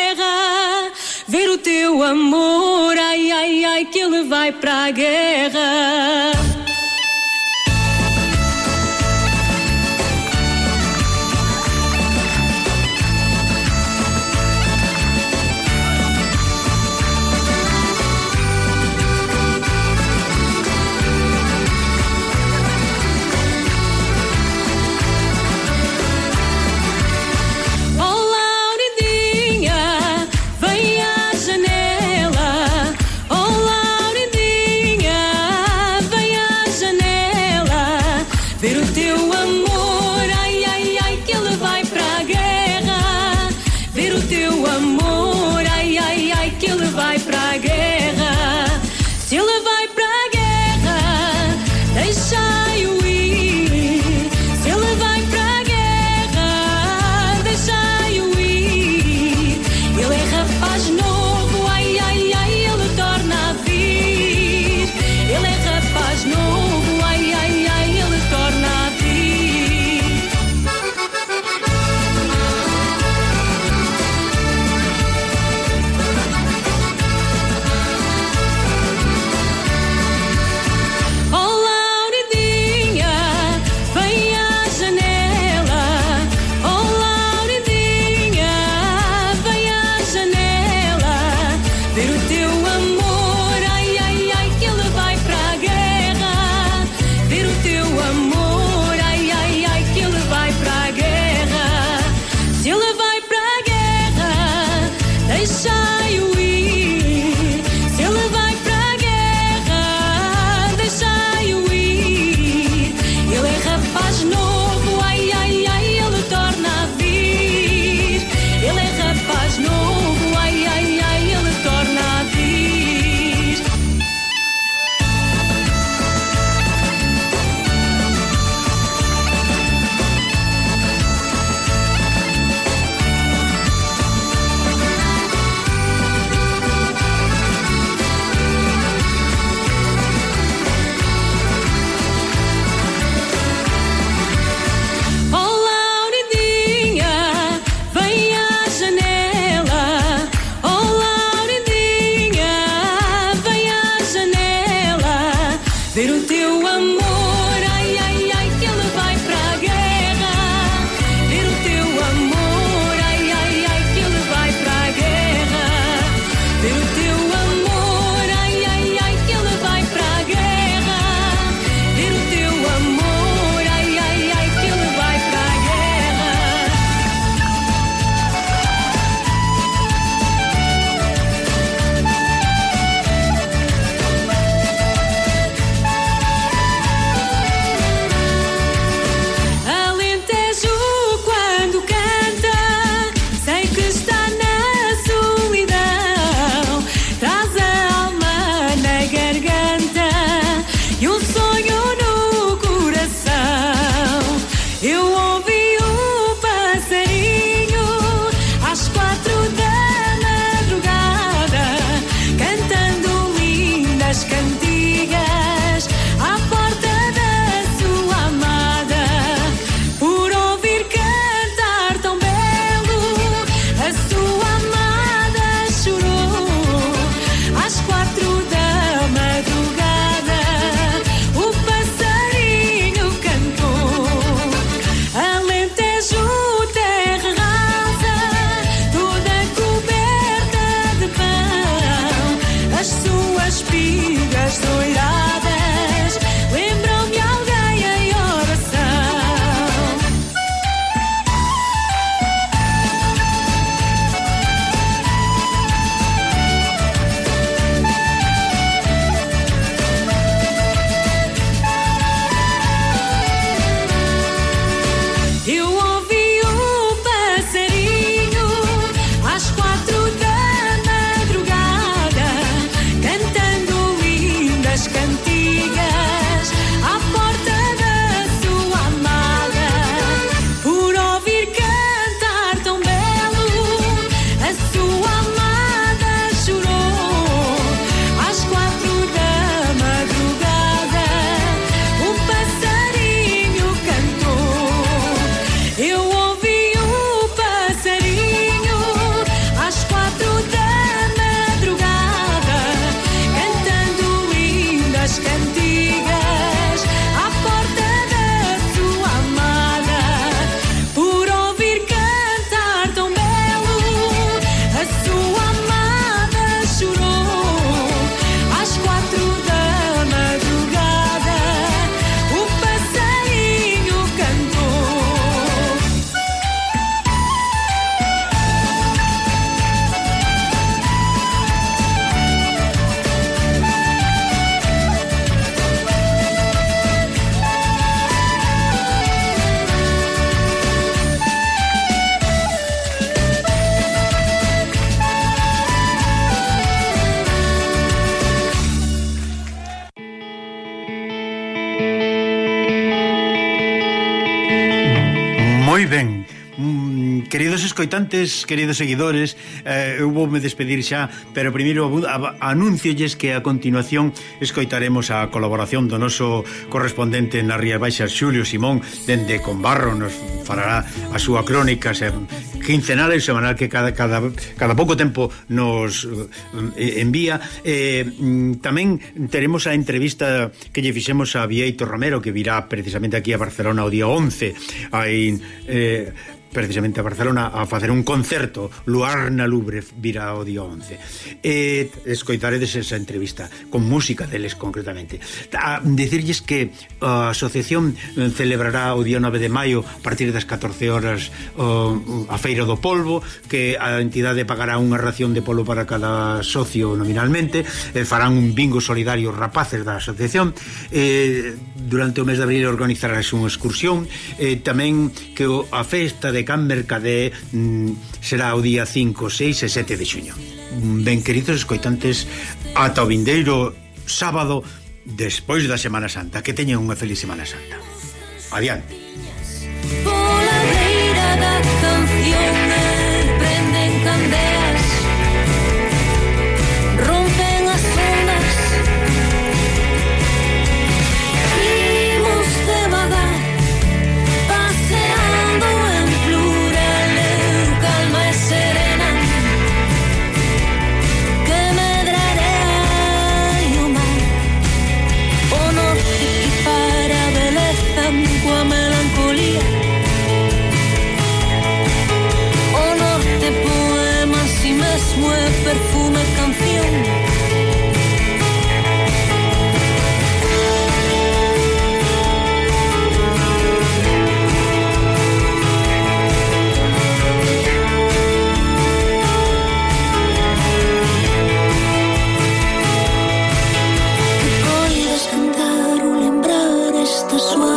a guerra. Ver o teu amor, ai, ai, ai, que ele vai para a guerra. you know espigas doiradas. Queridos escoitantes, queridos seguidores, eh, eu voume despedir xa, pero primeiro anunciolles que a continuación escoitaremos a colaboración do noso correspondente na Rías Baixas, Xulio Simón, dende Conbarro, nos fará a súa crónica se, quincenal e semanal que cada, cada, cada pouco tempo nos eh, eh envía. Eh, mm, tamén teremos a entrevista que lle fixemos a Vieito Romero, que virá precisamente aquí a Barcelona o día 11. Hai... Eh, precisamente a Barcelona a facer un concerto Luar na Lubre virá o día 11 e escoitaredes esa entrevista con música deles concretamente. A decirlles que a asociación eh, celebrará o día 9 de maio a partir das 14 horas o, a Feira do Polvo que a entidade pagará unha ración de polo para cada socio nominalmente e farán un bingo solidario rapaces da asociación. E, durante o mes de abril organizarás unha excursión e, tamén que a festa de de Can Mercadé mm, será o día 5, 6 e 7 de xuño. Mm, ben queridos escoitantes, ata o vindeiro sábado despois da Semana Santa. Que teñen unha feliz Semana Santa. Adiante. Pola da canción the smoke.